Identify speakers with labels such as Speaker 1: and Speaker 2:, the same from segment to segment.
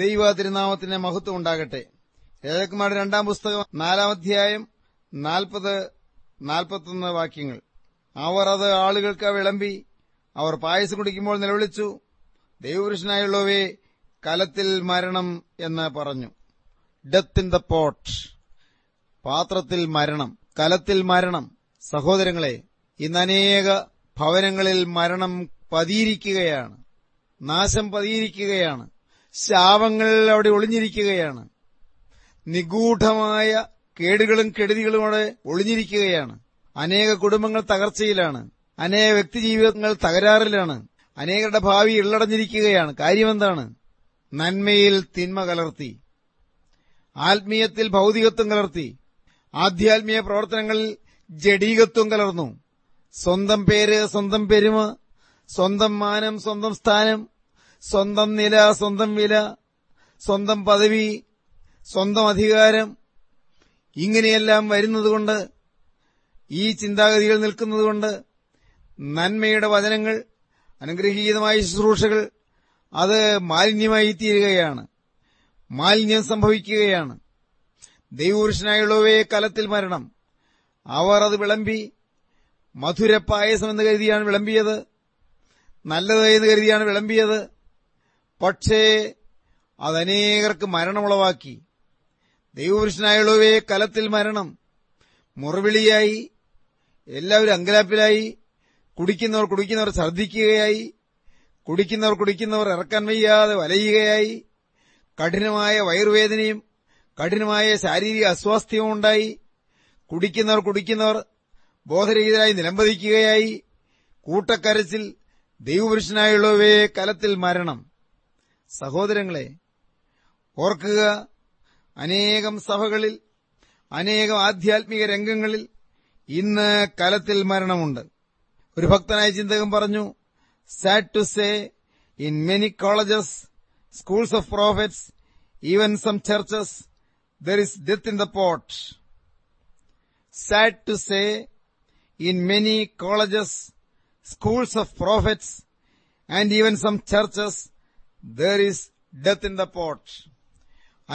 Speaker 1: ദൈവ തിരുനാമത്തിന്റെ മഹത്വം ഉണ്ടാകട്ടെ രാജകുമാരുടെ രണ്ടാം പുസ്തകം നാലാം അധ്യായം നാൽപ്പത് നാൽപ്പത്തൊന്ന് വാക്യങ്ങൾ അവർ അത് ആളുകൾക്ക് വിളമ്പി അവർ പായസം കുടിക്കുമ്പോൾ നിലവിളിച്ചു ദൈവപുരുഷനായുള്ളവേ കലത്തിൽ മരണം എന്ന് പറഞ്ഞു ഡെത്ത് ഇൻ ദ പോട്ട് പാത്രത്തിൽ മരണം കലത്തിൽ മരണം സഹോദരങ്ങളെ ഇന്ന് അനേക ഭവനങ്ങളിൽ മരണം പതിയിരിക്കുകയാണ് നാശം പതിയിരിക്കുകയാണ് ശാപങ്ങൾ അവിടെ ഒളിഞ്ഞിരിക്കുകയാണ് നിഗൂഢമായ കേടുകളും കെടുതികളും അവിടെ ഒളിഞ്ഞിരിക്കുകയാണ് അനേക കുടുംബങ്ങൾ തകർച്ചയിലാണ് അനേക വ്യക്തി ജീവിതങ്ങൾ തകരാറിലാണ് അനേകരുടെ ഭാവി ഉള്ളടഞ്ഞിരിക്കുകയാണ് കാര്യമെന്താണ് നന്മയിൽ തിന്മ കലർത്തി ആത്മീയത്തിൽ ഭൌതികത്വം കലർത്തി ആധ്യാത്മീയ പ്രവർത്തനങ്ങളിൽ ജഡീകത്വം കലർന്നു സ്വന്തം പേര് സ്വന്തം പെരുമ സ്വന്തം മാനം സ്വന്തം സ്ഥാനം സ്വന്തം നില സ്വന്തം വില സ്വന്തം പദവി സ്വന്തം അധികാരം ഇങ്ങനെയെല്ലാം വരുന്നതുകൊണ്ട് ഈ ചിന്താഗതികൾ നിൽക്കുന്നതുകൊണ്ട് നന്മയുടെ വചനങ്ങൾ അനുഗ്രഹീതമായ ശുശ്രൂഷകൾ അത് മാലിന്യമായി തീരുകയാണ് മാലിന്യം സംഭവിക്കുകയാണ് ദൈവപുരുഷനായുള്ളവയെ കലത്തിൽ മരണം അവർ അത് വിളമ്പി മധുര എന്ന് കരുതിയാണ് വിളമ്പിയത് നല്ലത് എന്ന് കരുതിയാണ് വിളമ്പിയത് പക്ഷേ അതനേകർക്ക് മരണമുളവാക്കി ദൈവപുരുഷനായുള്ളവേ കലത്തിൽ മരണം മുറവിളിയായി എല്ലാവരും അങ്കലാപ്പിലായി കുടിക്കുന്നവർ കുടിക്കുന്നവർ ഛർദ്ദിക്കുകയായി കുടിക്കുന്നവർ കുടിക്കുന്നവർ ഇറക്കാൻ വയ്യാതെ വലയുകയായി കഠിനമായ വയറുവേദനയും കഠിനമായ ശാരീരിക അസ്വാസ്ഥ്യവും ഉണ്ടായി കുടിക്കുന്നവർ കുടിക്കുന്നവർ ബോധരഹിതരായി നിലംപതിക്കുകയായി കൂട്ടക്കരച്ചിൽ ദൈവപുരുഷനായുള്ളവേ കലത്തിൽ മരണം സഹോദരങ്ങളെ ഓർക്കുക അനേകം സഭകളിൽ അനേകം ആധ്യാത്മിക രംഗങ്ങളിൽ ഇന്ന് കലത്തിൽ മരണമുണ്ട് ഒരു ഭക്തനായ ചിന്തകം പറഞ്ഞു sad to say in many colleges schools of prophets even some churches there is death in the pot sad to say in many colleges schools of prophets and even some churches there is death in the pot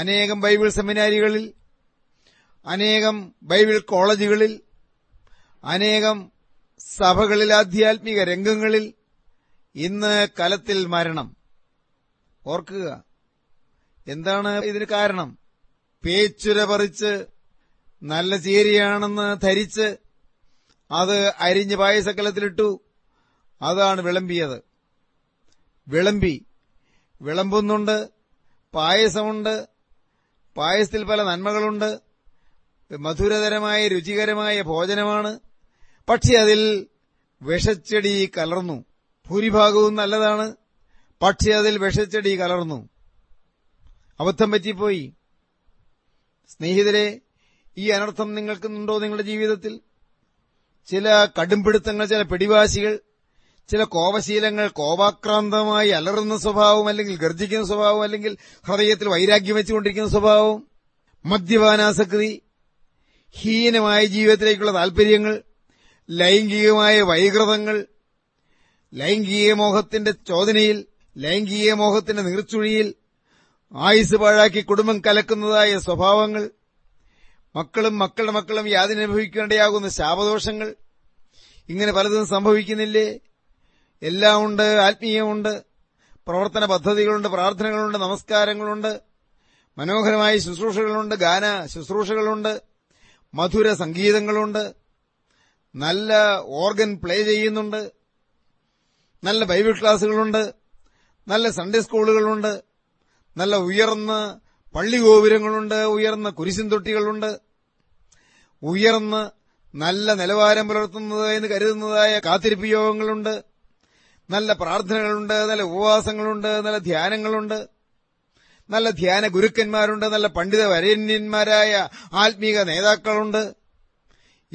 Speaker 1: അനേകം Bible സെമിനാരികളിൽ അനേകം Bible കോളേജുകളിൽ അനേകം സഭകളിൽ ആധ്യാത്മിക രംഗങ്ങളിൽ ഇന്ന് കലത്തിൽ മരണം ഓർക്കുക എന്താണ് ഇതിന് കാരണം പേച്ചുര പറിച്ച് നല്ല ചേരിയാണെന്ന് ധരിച്ച് അത് അരിഞ്ഞ് പായസക്കലത്തിലിട്ടു അതാണ് വിളമ്പിയത് വിളമ്പി വിളമ്പുന്നുണ്ട് പായസമുണ്ട് പായസത്തിൽ പല നന്മകളുണ്ട് മധുരതരമായ രുചികരമായ ഭോജനമാണ് പക്ഷെ അതിൽ വിഷച്ചെടി കലർന്നു ഭൂരിഭാഗവും നല്ലതാണ് പക്ഷെ അതിൽ വിഷച്ചെടി കലർന്നു അബദ്ധം പറ്റിപ്പോയി സ്നേഹിതരെ ഈ അനർത്ഥം നിങ്ങൾക്കുന്നുണ്ടോ നിങ്ങളുടെ ജീവിതത്തിൽ ചില കടുംപിടുത്തങ്ങൾ ചില പിടിവാശികൾ ചില കോപശീലങ്ങൾ കോപാക്രാന്തമായി അലറുന്ന സ്വഭാവം അല്ലെങ്കിൽ ഗർജിക്കുന്ന സ്വഭാവം അല്ലെങ്കിൽ ഹൃദയത്തിൽ വൈരാഗ്യം വെച്ചുകൊണ്ടിരിക്കുന്ന സ്വഭാവം മദ്യപാനാസക്തി ഹീനമായ ജീവിതത്തിലേക്കുള്ള താൽപര്യങ്ങൾ ലൈംഗികമായ വൈകൃതങ്ങൾ ലൈംഗിക മോഹത്തിന്റെ ചോദനയിൽ ലൈംഗിക മോഹത്തിന്റെ നീർച്ചുഴിയിൽ ആയുസ് പാഴാക്കി കുടുംബം കലക്കുന്നതായ സ്വഭാവങ്ങൾ മക്കളും മക്കളുടെ മക്കളും യാതിനനുഭവിക്കേണ്ടയാകുന്ന ശാപദോഷങ്ങൾ ഇങ്ങനെ പലതും സംഭവിക്കുന്നില്ലേ എല്ലാം ഉണ്ട് ആത്മീയമുണ്ട് പ്രവർത്തന പദ്ധതികളുണ്ട് പ്രാർത്ഥനകളുണ്ട് നമസ്കാരങ്ങളുണ്ട് മനോഹരമായ ശുശ്രൂഷകളുണ്ട് ഗാന ശുശ്രൂഷകളുണ്ട് മധുര സംഗീതങ്ങളുണ്ട് നല്ല ഓർഗൻ പ്ലേ ചെയ്യുന്നുണ്ട് നല്ല ബൈബിൾ ക്ലാസ്സുകളുണ്ട് നല്ല സൺഡേ സ്കൂളുകളുണ്ട് നല്ല ഉയർന്ന പള്ളി ഗോപുരങ്ങളുണ്ട് ഉയർന്ന കുരിശിൻതൊട്ടികളുണ്ട് ഉയർന്ന് നല്ല നിലവാരം പുലർത്തുന്നതെന്ന് കരുതുന്നതായ കാത്തിരിപ്പ് യോഗങ്ങളുണ്ട് നല്ല പ്രാർത്ഥനകളുണ്ട് നല്ല ഉപവാസങ്ങളുണ്ട് നല്ല ധ്യാനങ്ങളുണ്ട് നല്ല ധ്യാന ഗുരുക്കന്മാരുണ്ട് നല്ല പണ്ഡിത വരേണ്യന്മാരായ ആത്മീക നേതാക്കളുണ്ട്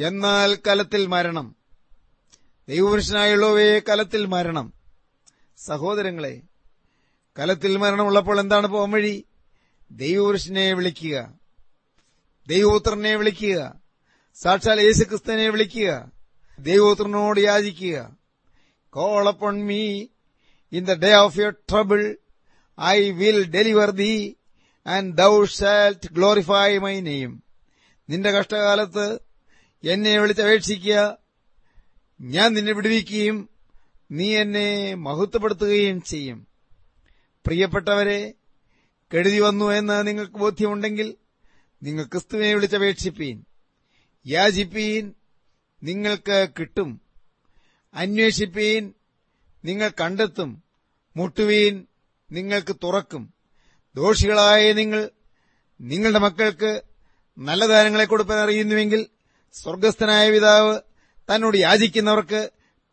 Speaker 1: എന്നാൽ കലത്തിൽ മരണം ദൈവപുരുഷനായുള്ളവയെ കലത്തിൽ മരണം സഹോദരങ്ങളെ കലത്തിൽ മരണമുള്ളപ്പോൾ എന്താണ് പോംവഴി ദൈവപുരുഷനെ വിളിക്കുക ദൈവപുത്രനെ വിളിക്കുക സാക്ഷാൽ യേശുക്രിസ്തനെ വിളിക്കുക ദൈവപുത്രനോട് യാചിക്കുക call upon me in the day of your trouble I will deliver thee and thou shalt glorify my നെയ്യും നിന്റെ കഷ്ടകാലത്ത് എന്നെ വിളിച്ചപേക്ഷിക്കുക ഞാൻ നിന്നെ വിടുവിക്കുകയും നീ എന്നെ മഹത്വപ്പെടുത്തുകയും ചെയ്യും പ്രിയപ്പെട്ടവരെ കെടുതി വന്നു എന്ന് നിങ്ങൾക്ക് ബോധ്യമുണ്ടെങ്കിൽ നിങ്ങൾ ക്രിസ്തുവിനെ വിളിച്ചപേക്ഷിപ്പീൻ യാചിപ്പീൻ നിങ്ങൾക്ക് കിട്ടും അന്വേഷിപ്പീൻ നിങ്ങൾ കണ്ടെത്തും മുട്ടുവീൻ നിങ്ങൾക്ക് തുറക്കും ദോഷികളായ നിങ്ങൾ നിങ്ങളുടെ മക്കൾക്ക് നല്ല ദാനങ്ങളെ കൊടുപ്പാൻ അറിയുന്നുവെങ്കിൽ സ്വർഗസ്ഥനായ പിതാവ് തന്നോട് യാചിക്കുന്നവർക്ക്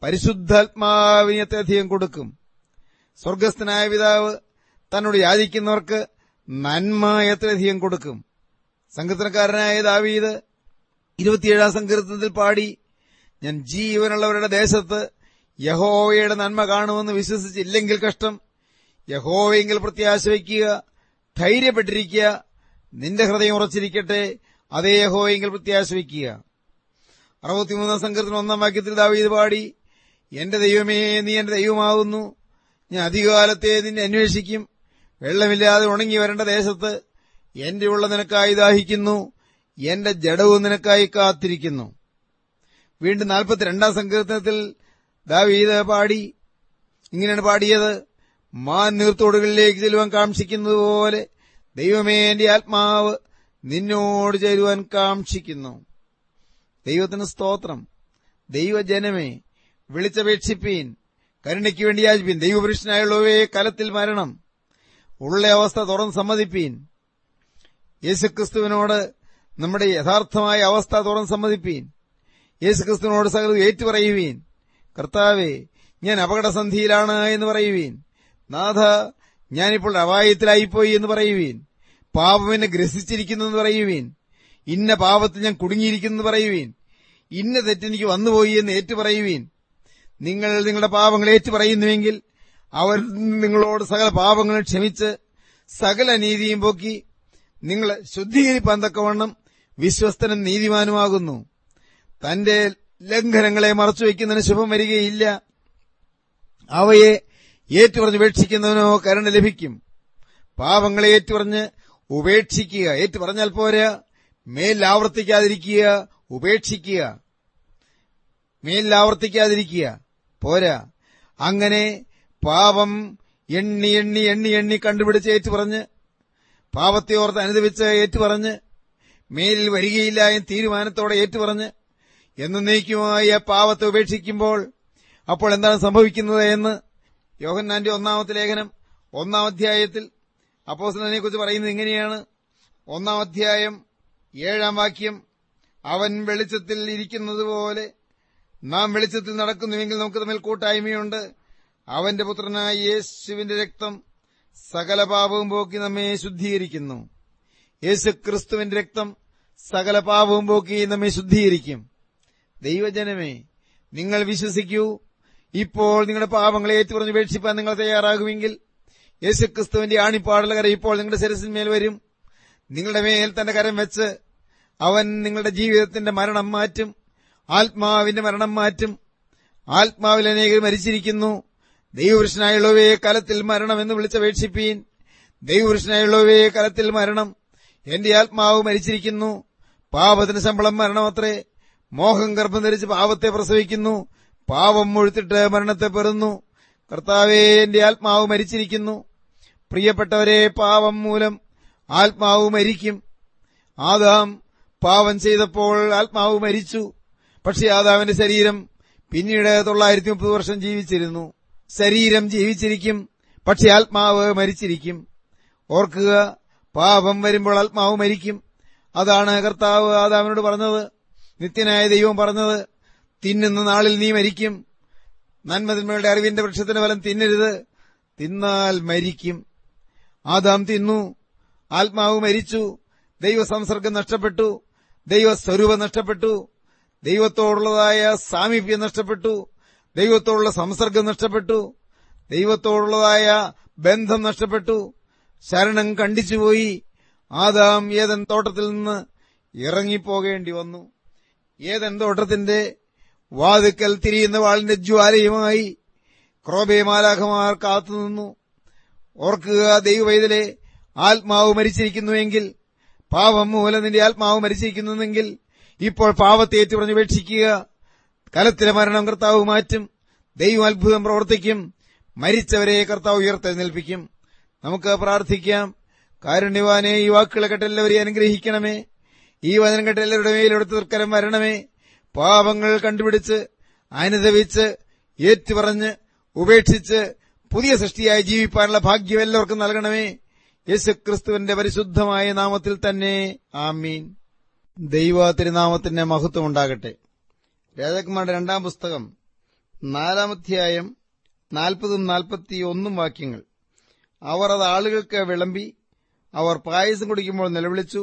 Speaker 1: പരിശുദ്ധാത്മാവിനെ കൊടുക്കും സ്വർഗസ്ഥനായ പിതാവ് തന്നോട് യാചിക്കുന്നവർക്ക് നന്മ എത്രയധികം കൊടുക്കും സങ്കീർത്തനക്കാരനായ ദാവീദ് ഇരുപത്തിയേഴാം സങ്കീർത്തനത്തിൽ പാടി ഞാൻ ജീവനുള്ളവരുടെ ദേശത്ത് യഹോവയുടെ നന്മ കാണുമെന്ന് വിശ്വസിച്ചില്ലെങ്കിൽ കഷ്ടം യഹോവയെങ്കിൽ പ്രത്യാശ വയ്ക്കുക ധൈര്യപ്പെട്ടിരിക്കുക നിന്റെ ഹൃദയം ഉറച്ചിരിക്കട്ടെ അതേ യഹോവയെങ്കിൽ പ്രത്യാശ വയ്ക്കുക അറുപത്തിമൂന്നാം സംഘത്തിന് ഒന്നാം വാക്യത്തിൽ ദാവീത് പാടി എന്റെ ദൈവമേ നീ എന്റെ ദൈവമാകുന്നു ഞാൻ അധികകാലത്തെ നിന്നെ അന്വേഷിക്കും വെള്ളമില്ലാതെ ഉണങ്ങി വരേണ്ട ദേശത്ത് എന്റെ ഉള്ള നിനക്കായി ദാഹിക്കുന്നു എന്റെ ജഡവും നിനക്കായി കാത്തിരിക്കുന്നു വീണ്ടും നാൽപ്പത്തിരണ്ടാം സങ്കീർത്തനത്തിൽ ദാവീത് പാടി ഇങ്ങനെയാണ് പാടിയത് മാൻ നീർത്തോടുകളിലേക്ക് ചെല്ലുവാൻ കാക്ഷിക്കുന്നതുപോലെ ദൈവമേ എന്റെ ആത്മാവ് നിന്നോട് ചേരുവാൻ കാക്ഷിക്കുന്നു ദൈവത്തിന് സ്തോത്രം ദൈവജനമേ വിളിച്ചപേക്ഷിപ്പീൻ കരുണയ്ക്ക് വേണ്ടി യാചിപ്പീൻ ദൈവപുരുഷനായുള്ളവയെ കലത്തിൽ മരണം ഉള്ള അവസ്ഥ തുറന്ന് സമ്മതിപ്പീൻ യേശുക്രിസ്തുവിനോട് നമ്മുടെ യഥാർത്ഥമായ അവസ്ഥ തുറന്ന് സമ്മതിപ്പീൻ യേശുക്രിസ്തുവിനോട് സകലം ഏറ്റുപറയുവീൻ കർത്താവെ ഞാൻ അപകടസന്ധിയിലാണ് എന്ന് പറയുവീൻ നാഥ ഞാനിപ്പോൾ അപായത്തിലായിപ്പോയി എന്ന് പറയുവീൻ പാപം എന്നെ ഗ്രസിച്ചിരിക്കുന്നു പറയുവീൻ ഇന്ന പാപത്തിൽ ഞാൻ കുടുങ്ങിയിരിക്കുന്നു പറയുവീൻ ഇന്ന തെറ്റെനിക്ക് വന്നുപോയി എന്ന് ഏറ്റുപറയുവീൻ നിങ്ങൾ നിങ്ങളുടെ പാപങ്ങൾ ഏറ്റുപറയുന്നുവെങ്കിൽ അവർ നിങ്ങളോട് സകല പാപങ്ങളും ക്ഷമിച്ച് സകല നീതിയും പോക്കി നിങ്ങളെ ശുദ്ധീകരിപ്പാൻ തക്കവണ്ണം വിശ്വസ്തനും നീതിമാനുമാകുന്നു തന്റെ ലംഘനങ്ങളെ മറച്ചുവെക്കുന്നതിന് ശുഭം വരികയില്ല അവയെ ഏറ്റുപറഞ്ഞ് ഉപേക്ഷിക്കുന്നതിനോ കരുണ ലഭിക്കും പാപങ്ങളെ ഏറ്റുപറഞ്ഞ് ഉപേക്ഷിക്കുക ഏറ്റുപറഞ്ഞാൽ പോരാ മേലാവർത്തിക്കാതിരിക്കുക ഉപേക്ഷിക്കുക മേലാവർത്തിക്കാതിരിക്കുക പോരാ അങ്ങനെ പാപം എണ്ണി എണ്ണി എണ്ണി എണ്ണി കണ്ടുപിടിച്ച് ഏറ്റുപറഞ്ഞ് പാപത്തെ ഓർത്ത് അനുദവിച്ച് ഏറ്റുപറഞ്ഞ് മേലിൽ വരികയില്ല എന്ന് തീരുമാനത്തോടെ ഏറ്റുപറഞ്ഞ് എന്നേക്കുമായ പാവത്തെ ഉപേക്ഷിക്കുമ്പോൾ അപ്പോൾ എന്താണ് സംഭവിക്കുന്നത് എന്ന് യോഹന്നാന്റെ ഒന്നാമത്തെ ലേഖനം ഒന്നാം അധ്യായത്തിൽ അപ്പോസലിനെ കുറിച്ച് പറയുന്നത് ഇങ്ങനെയാണ് ഒന്നാം അധ്യായം ഏഴാം വാക്യം അവൻ വെളിച്ചത്തിൽ ഇരിക്കുന്നത് പോലെ നാം വെളിച്ചത്തിൽ നടക്കുന്നുവെങ്കിൽ നമുക്ക് തമ്മിൽ കൂട്ടായ്മയുണ്ട് അവന്റെ പുത്രനായ യേശുവിന്റെ രക്തം സകല പാപവും പോക്കി നമ്മെ ശുദ്ധീകരിക്കുന്നു യേശു ക്രിസ്തുവിന്റെ രക്തം സകല പാപവും പോക്കി നമ്മെ ശുദ്ധീകരിക്കും ദൈവജനമേ നിങ്ങൾ വിശ്വസിക്കൂ ഇപ്പോൾ നിങ്ങളുടെ പാപങ്ങളെ ഏറ്റുപറഞ്ഞ് ഉപേക്ഷിപ്പാൻ നിങ്ങൾ തയ്യാറാകുമെങ്കിൽ യേശുക്രിസ്തുവിന്റെ ആണിപ്പാടുള്ള കരം ഇപ്പോൾ നിങ്ങളുടെ ശിരസിന്മേൽ വരും നിങ്ങളുടെ മേൽ തന്റെ കരം വെച്ച് അവൻ നിങ്ങളുടെ ജീവിതത്തിന്റെ മരണം മാറ്റും ആത്മാവിന്റെ മരണം മാറ്റും ആത്മാവിൽ അനേകർ മരിച്ചിരിക്കുന്നു ദൈവപുരുഷനായുള്ളവയെ കലത്തിൽ മരണം എന്ന് വിളിച്ചപേക്ഷിപ്പീൻ ദൈവപുരുഷനായുള്ളവയെ കലത്തിൽ മരണം എന്റെ ആത്മാവ് മരിച്ചിരിക്കുന്നു പാപത്തിന് ശമ്പളം മരണമത്രേ മോഹം ഗർഭം ധരിച്ച് പാവത്തെ പ്രസവിക്കുന്നു പാവം മുഴുത്തിട്ട് മരണത്തെ പെറുന്നു കർത്താവേ എന്റെ ആത്മാവ് മരിച്ചിരിക്കുന്നു പ്രിയപ്പെട്ടവരെ പാവം മൂലം ആത്മാവ് മരിക്കും ആദാം പാവം ചെയ്തപ്പോൾ ആത്മാവ് മരിച്ചു പക്ഷെ ആദാവിന്റെ ശരീരം പിന്നീട് തൊള്ളായിരത്തി മുപ്പത് വർഷം ജീവിച്ചിരുന്നു ശരീരം ജീവിച്ചിരിക്കും പക്ഷെ ആത്മാവ് മരിച്ചിരിക്കും ഓർക്കുക പാപം വരുമ്പോൾ ആത്മാവ് മരിക്കും അതാണ് കർത്താവ് ആദാവിനോട് പറഞ്ഞത് നിത്യനായ ദൈവം പറഞ്ഞത് തിന്നുന്ന നാളിൽ നീ മരിക്കും നന്മതിന്മയുടെ അറിവിന്റെ വൃക്ഷത്തിന്റെ ഫലം തിന്നരുത് തിന്നാൽ മരിക്കും ആദാം തിന്നു ആത്മാവ് മരിച്ചു ദൈവസംസർഗം നഷ്ടപ്പെട്ടു ദൈവസ്വരൂപം നഷ്ടപ്പെട്ടു ദൈവത്തോടുള്ളതായ സാമീപ്യം നഷ്ടപ്പെട്ടു ദൈവത്തോടുള്ള സംസർഗം നഷ്ടപ്പെട്ടു ദൈവത്തോടുള്ളതായ ബന്ധം നഷ്ടപ്പെട്ടു ശരണം കണ്ടിച്ചുപോയി ആദാം ഏതൻ തോട്ടത്തിൽ നിന്ന് ഇറങ്ങിപ്പോകേണ്ടി വന്നു ഏതെന്തോട്ടത്തിന്റെ വാതുക്കൽ തിരിയുന്ന വാളിന്റെ ജ്വാലയുമായി ക്രോബേമാലാഖമാർ കാത്തുനിന്നു ഓർക്കുക ദൈവവൈതലെ ആത്മാവ് മരിച്ചിരിക്കുന്നുവെങ്കിൽ പാവം മൂലം നിന്റെ ആത്മാവ് മരിച്ചിരിക്കുന്നുവെങ്കിൽ ഇപ്പോൾ പാവത്തെ ഏറ്റുപറഞ്ഞപേക്ഷിക്കുക കലത്തിലെ മരണം കർത്താവ് മാറ്റും ദൈവം അത്ഭുതം പ്രവർത്തിക്കും മരിച്ചവരെ കർത്താവ് ഉയർത്തെഴുന്നേൽപ്പിക്കും നമുക്ക് പ്രാർത്ഥിക്കാം കാരുണ്യവാനെ ഈ വാക്കുകളെ കേട്ടെല്ലാവരെയും അനുഗ്രഹിക്കണമേ ഈ വചനം കേട്ട എല്ലാവരുടെ മേലെടുത്ത് തൃക്കരം വരണമേ പാപങ്ങൾ കണ്ടുപിടിച്ച് അനുദവിച്ച് ഏറ്റുപറഞ്ഞ് ഉപേക്ഷിച്ച് പുതിയ സൃഷ്ടിയായി ജീവിപ്പാനുള്ള ഭാഗ്യം എല്ലാവർക്കും നൽകണമേ യേശുക്രിസ്തുവിന്റെ പരിശുദ്ധമായ നാമത്തിൽ തന്നെ ആമീൻ ദൈവ തിരുനാമത്തിന്റെ മഹത്വം ഉണ്ടാകട്ടെ രാജാക്കുമാരുടെ രണ്ടാം പുസ്തകം നാലാമധ്യായം നാൽപ്പതും ഒന്നും വാക്യങ്ങൾ അവർ അത് ആളുകൾക്ക് വിളമ്പി അവർ പായസം കുടിക്കുമ്പോൾ നിലവിളിച്ചു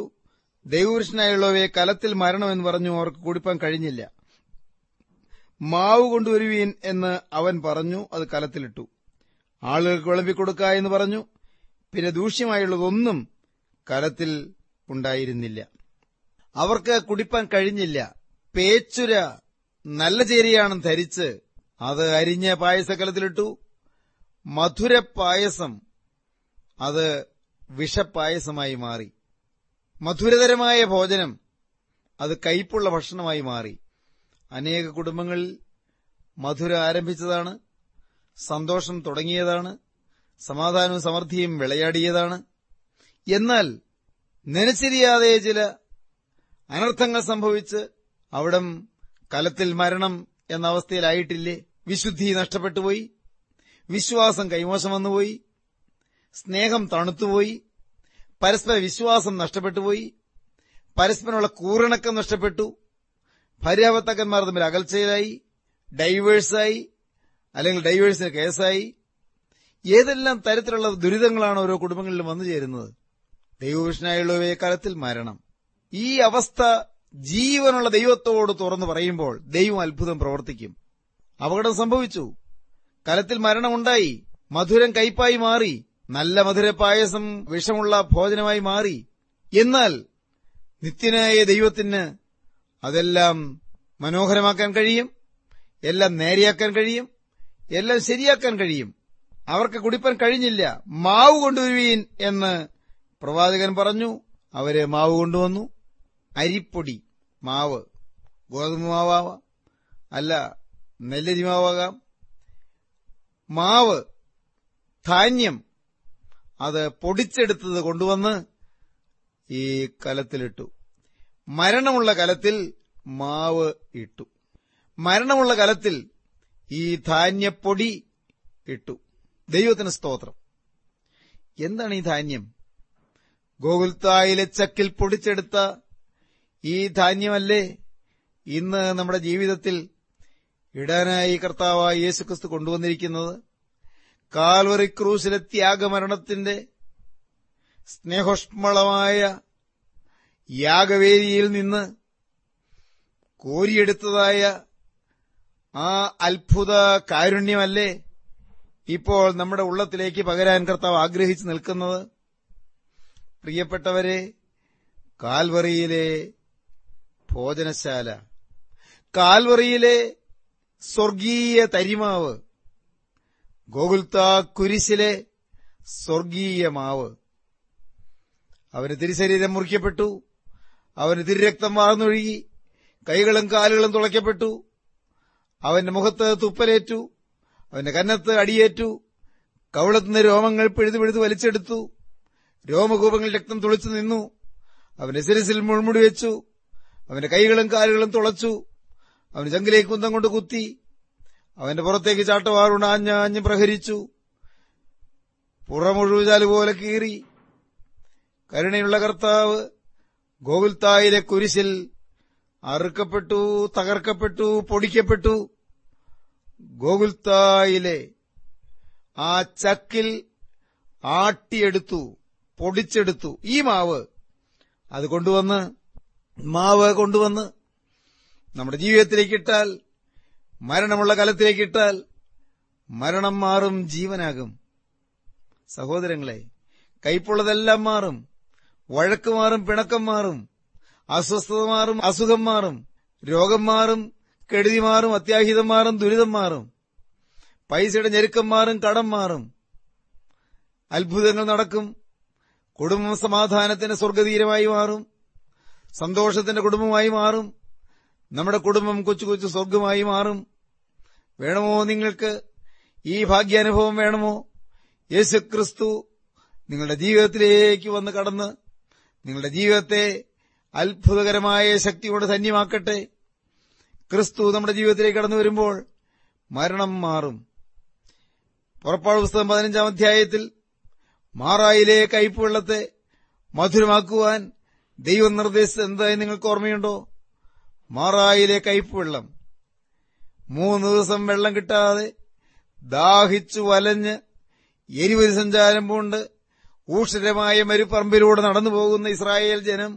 Speaker 1: ദൈവപുരുഷനായുള്ളവയെ കലത്തിൽ മരണമെന്ന് പറഞ്ഞു അവർക്ക് കുടിപ്പാൻ കഴിഞ്ഞില്ല മാവ് കൊണ്ടുവരുവീൻ എന്ന് അവൻ പറഞ്ഞു അത് കലത്തിലിട്ടു ആളുകൾക്ക് വിളമ്പിക്കൊടുക്ക എന്ന് പറഞ്ഞു പിന്നെ ദൂഷ്യമായുള്ളതൊന്നും കലത്തിൽ ഉണ്ടായിരുന്നില്ല അവർക്ക് കുടിപ്പാൻ കഴിഞ്ഞില്ല പേച്ചുര നല്ല ചേരിയാണ് ധരിച്ച് അത് അരിഞ്ഞ പായസക്കലത്തിലിട്ടു മധുരപായസം അത് വിഷപ്പായസമായി മാറി മധുരതരമായ ഭോജനം അത് കയ്പുള്ള ഭക്ഷണമായി മാറി അനേക കുടുംബങ്ങളിൽ മധുര ആരംഭിച്ചതാണ് സന്തോഷം തുടങ്ങിയതാണ് സമാധാനവും സമൃദ്ധിയും വിളയാടിയതാണ് എന്നാൽ നനച്ചിരിയാതെ ചില അനർത്ഥങ്ങൾ സംഭവിച്ച് അവിടം കലത്തിൽ മരണം എന്ന അവസ്ഥയിലായിട്ടില്ലേ വിശുദ്ധി നഷ്ടപ്പെട്ടുപോയി വിശ്വാസം കൈമോശം വന്നുപോയി സ്നേഹം തണുത്തുപോയി പരസ്പര വിശ്വാസം നഷ്ടപ്പെട്ടുപോയി പരസ്പരമുള്ള കൂറിണക്കം നഷ്ടപ്പെട്ടു ഭാര്യാഭർത്താക്കന്മാർ തമ്മിൽ അകൽച്ചയിലായി ഡൈവേഴ്സായി അല്ലെങ്കിൽ ഡൈവേഴ്സിന് കേസായി ഏതെല്ലാം തരത്തിലുള്ള ദുരിതങ്ങളാണ് ഓരോ കുടുംബങ്ങളിൽ വന്നു ചേരുന്നത് ദൈവപുരുഷനായുള്ളവയെ കാലത്തിൽ മരണം ഈ അവസ്ഥ ജീവനുള്ള ദൈവത്തോട് തുറന്നു പറയുമ്പോൾ ദൈവം അത്ഭുതം പ്രവർത്തിക്കും അപകടം സംഭവിച്ചു കലത്തിൽ മരണമുണ്ടായി മധുരം കയ്പായി മാറി നല്ല മധുരപ്പായസം വിഷമുള്ള ഭോജനമായി മാറി എന്നാൽ നിത്യനായ ദൈവത്തിന് അതെല്ലാം മനോഹരമാക്കാൻ കഴിയും എല്ലാം നേരെയാക്കാൻ കഴിയും എല്ലാം ശരിയാക്കാൻ കഴിയും അവർക്ക് കുടിപ്പാൻ കഴിഞ്ഞില്ല മാവ് കൊണ്ടുവരുവീൻ എന്ന് പ്രവാചകൻ പറഞ്ഞു അവരെ മാവ് കൊണ്ടുവന്നു അരിപ്പൊടി മാവ് ഗോതമ്പ് മാവാവാം അല്ല നെല്ലരി മാവാകാം മാവ് ധാന്യം അത് പൊടിച്ചെടുത്തത് കൊണ്ടുവന്ന് ഈ കലത്തിലിട്ടു മരണമുള്ള കലത്തിൽ മാവ് ഇട്ടു മരണമുള്ള കലത്തിൽ ഈ ധാന്യപ്പൊടി ഇട്ടു ദൈവത്തിന് സ്തോത്രം എന്താണ് ഈ ധാന്യം ഗോകുൽത്തായിലെ ചക്കിൽ പൊടിച്ചെടുത്ത ഈ ധാന്യമല്ലേ ഇന്ന് നമ്മുടെ ജീവിതത്തിൽ ഇടാനായി കർത്താവായ യേശുക്രിസ്തു കൊണ്ടുവന്നിരിക്കുന്നത് കാൽവറി ക്രൂസിലെ ത്യാഗമരണത്തിന്റെ സ്നേഹോഷ്മളമായ യാഗവേദിയിൽ നിന്ന് കോരിയെടുത്തതായ ആ അത്ഭുത കാരുണ്യമല്ലേ ഇപ്പോൾ നമ്മുടെ ഉള്ളത്തിലേക്ക് പകരാൻ കർത്താവ് ആഗ്രഹിച്ചു നിൽക്കുന്നത് പ്രിയപ്പെട്ടവരെ കാൽവറിയിലെ ഭോജനശാല കാൽവറിയിലെ സ്വർഗീയ തരിമാവ് ഗോകുൽത്ത കുരിശിലെ സ്വർഗീയ മാവ് അവന് തിരുശരീരം മുറിക്കപ്പെട്ടു അവന് തിരുരക്തം വാർന്നൊഴുകി കൈകളും കാലുകളും തുളയ്ക്കപ്പെട്ടു അവന്റെ മുഖത്ത് തുപ്പലേറ്റു അവന്റെ കന്നത്ത് അടിയേറ്റു കവളത്തുനിന്ന് രോമങ്ങൾ പിഴുതു പിഴുതു വലിച്ചെടുത്തു രോമകൂപങ്ങൾ രക്തം തുളിച്ചു നിന്നു അവന്റെ സിരസിൽ മുൾമുടി വെച്ചു അവന്റെ കൈകളും കാലുകളും തുളച്ചു അവന് ചങ്കിലേക്ക് കുന്തം കൊണ്ട് കുത്തി അവന്റെ പുറത്തേക്ക് ചാട്ടവാറുണ്ട് പ്രഹരിച്ചു പുറമൊഴുചാല് പോലെ കീറി കരുണയുള്ള കർത്താവ് ഗോകുൽത്തായിലെ കുരിശിൽ അറുക്കപ്പെട്ടു തകർക്കപ്പെട്ടു പൊടിക്കപ്പെട്ടു ഗോകുൽത്തായിലെ ആ ചക്കിൽ ആട്ടിയെടുത്തു പൊടിച്ചെടുത്തു ഈ മാവ് അത് കൊണ്ടുവന്ന് മാവ് കൊണ്ടുവന്ന് നമ്മുടെ ജീവിതത്തിലേക്കിട്ടാൽ മരണമുള്ള കലത്തിലേക്ക് ഇട്ടാൽ മരണം മാറും ജീവനാകും സഹോദരങ്ങളെ കൈപ്പുള്ളതെല്ലാം മാറും വഴക്ക് മാറും പിണക്കം മാറും അസ്വസ്ഥത മാറും അസുഖം മാറും രോഗം മാറും കെടുതി മാറും അത്യാഹിതം മാറും ദുരിതം മാറും പൈസയുടെ ഞെരുക്കം മാറും കടം മാറും അത്ഭുതങ്ങൾ നടക്കും കുടുംബം സമാധാനത്തിന്റെ സ്വർഗതീരമായി മാറും സന്തോഷത്തിന്റെ കുടുംബമായി മാറും നമ്മുടെ കുടുംബം കൊച്ചു കൊച്ചു സ്വർഗമായി മാറും വേണമോ നിങ്ങൾക്ക് ഈ ഭാഗ്യാനുഭവം വേണമോ യേശുക്രിസ്തു നിങ്ങളുടെ ജീവിതത്തിലേക്ക് വന്ന് കടന്ന് നിങ്ങളുടെ ജീവിതത്തെ അത്ഭുതകരമായ ശക്തി കൊണ്ട് ധന്യമാക്കട്ടെ ക്രിസ്തു നമ്മുടെ ജീവിതത്തിലേക്ക് കടന്നു വരുമ്പോൾ മരണം മാറും പുറപ്പാട് പുസ്തകം പതിനഞ്ചാം അധ്യായത്തിൽ മാറായിലെ കയ്പ് വെള്ളത്തെ മധുരമാക്കുവാൻ ദൈവം നിർദ്ദേശിച്ചത് എന്തായി നിങ്ങൾക്ക് ഓർമ്മയുണ്ടോ മാറായിലെ കയ്പുവെള്ളം മൂന്ന് ദിവസം വെള്ളം കിട്ടാതെ ദാഹിച്ചു വലഞ്ഞ് എരിവരി സഞ്ചാരം പൂണ്ട് ഊഷരമായ മരുപ്പറമ്പിലൂടെ നടന്നു പോകുന്ന ഇസ്രായേൽ ജനം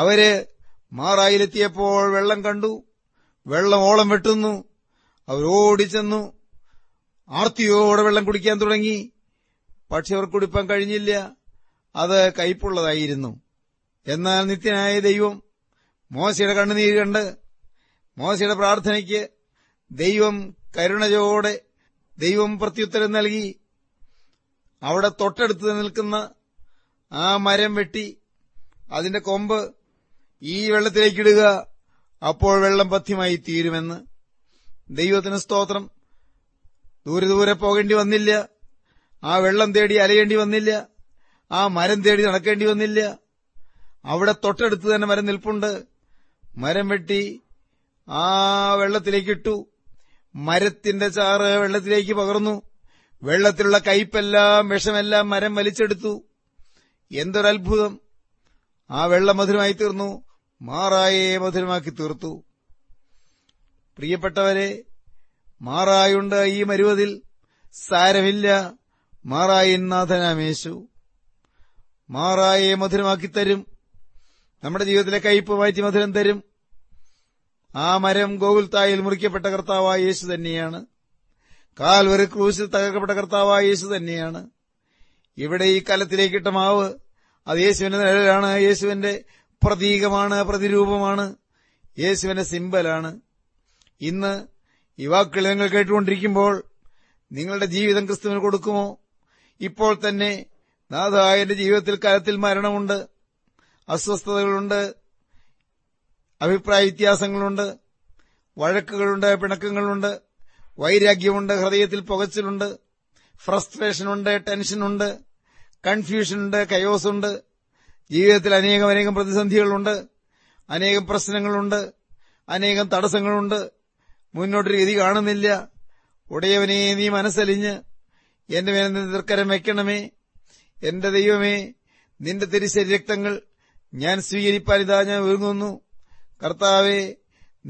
Speaker 1: അവര് മാറായിലെത്തിയപ്പോൾ വെള്ളം കണ്ടു വെള്ളം ഓളം വെട്ടുന്നു അവരോടിച്ചെന്നു ആർത്തിയോടെ വെള്ളം കുടിക്കാൻ തുടങ്ങി പക്ഷെ അവർ കുടിപ്പാൻ കഴിഞ്ഞില്ല അത് കയ്പുള്ളതായിരുന്നു എന്നാൽ നിത്യനായ ദൈവം മോശയുടെ കണ്ണുനീർ കണ്ട് മോശയുടെ പ്രാർത്ഥനയ്ക്ക് ദൈവം കരുണയോടെ ദൈവം പ്രത്യുത്തരം നൽകി അവിടെ തൊട്ടടുത്ത് നിൽക്കുന്ന ആ മരം വെട്ടി അതിന്റെ കൊമ്പ് ഈ വെള്ളത്തിലേക്കിടുക അപ്പോൾ വെള്ളം പഥ്യമായി തീരുമെന്ന് ദൈവത്തിന് സ്തോത്രം ദൂരെ ദൂരെ പോകേണ്ടി വന്നില്ല ആ വെള്ളം തേടി അലയേണ്ടി വന്നില്ല ആ മരം തേടി നടക്കേണ്ടി വന്നില്ല അവിടെ തൊട്ടടുത്ത് തന്നെ മരം നിൽപ്പുണ്ട് മരം വെട്ടി ആ വെള്ളത്തിലേക്കിട്ടു മരത്തിന്റെ ചാറ് വെള്ളത്തിലേക്ക് പകർന്നു വെള്ളത്തിലുള്ള കയ്പെല്ലാം വിഷമെല്ലാം മരം വലിച്ചെടുത്തു എന്തൊരത്ഭുതം ആ വെള്ളം മധുരമായി തീർന്നു മാറായെ മധുരമാക്കി തീർത്തു പ്രിയപ്പെട്ടവരെ മാറായുണ്ട് ഈ മരുവതിൽ സാരമില്ല മാറായിൻ നാഥനാമേശു മാറായെ മധുരമാക്കി തരും നമ്മുടെ ജീവിതത്തിലെ കയ്പ് മാറ്റി മധുരം തരും ആ മരം ഗോകുൽത്തായിൽ മുറിക്കപ്പെട്ട കർത്താവായ യേശു തന്നെയാണ് കാൽവറി ക്രൂശിൽ തകർക്കപ്പെട്ട കർത്താവായ യേശു തന്നെയാണ് ഇവിടെ ഈ കലത്തിലേക്ക് ഇട്ട മാവ് അത് യേശുവിന്റെ നിഴലാണ് യേശുവിന്റെ പ്രതീകമാണ് പ്രതിരൂപമാണ് യേശുവിന്റെ സിമ്പലാണ് ഇന്ന് ഈ നിങ്ങൾ കേട്ടുകൊണ്ടിരിക്കുമ്പോൾ നിങ്ങളുടെ ജീവിതം ക്രിസ്തുവിന് കൊടുക്കുമോ ഇപ്പോൾ തന്നെ നാഥായന്റെ ജീവിതത്തിൽ കലത്തിൽ മരണമുണ്ട് അസ്വസ്ഥതകളുണ്ട് അഭിപ്രായ വ്യത്യാസങ്ങളുണ്ട് വഴക്കുകളുണ്ട് പിണക്കങ്ങളുണ്ട് വൈരാഗ്യമുണ്ട് ഹൃദയത്തിൽ പുകച്ചിലുണ്ട് ഫ്രസ്ട്രേഷനുണ്ട് ടെൻഷനുണ്ട് കൺഫ്യൂഷനുണ്ട് കയോസുണ്ട് ജീവിതത്തിൽ അനേകം അനേകം പ്രതിസന്ധികളുണ്ട് അനേകം പ്രശ്നങ്ങളുണ്ട് അനേകം തടസ്സങ്ങളുണ്ട് മുന്നോട്ട് രീതി കാണുന്നില്ല ഉടയവനെ നീ മനസ്സലിഞ്ഞ് എന്റെ മേലെ നിന്റെ തൃക്കരം വയ്ക്കണമേ എന്റെ ദൈവമേ നിന്റെ രക്തങ്ങൾ ഞാൻ ഇതാ ഞാൻ ഒരുങ്ങുന്നു കർത്താവെ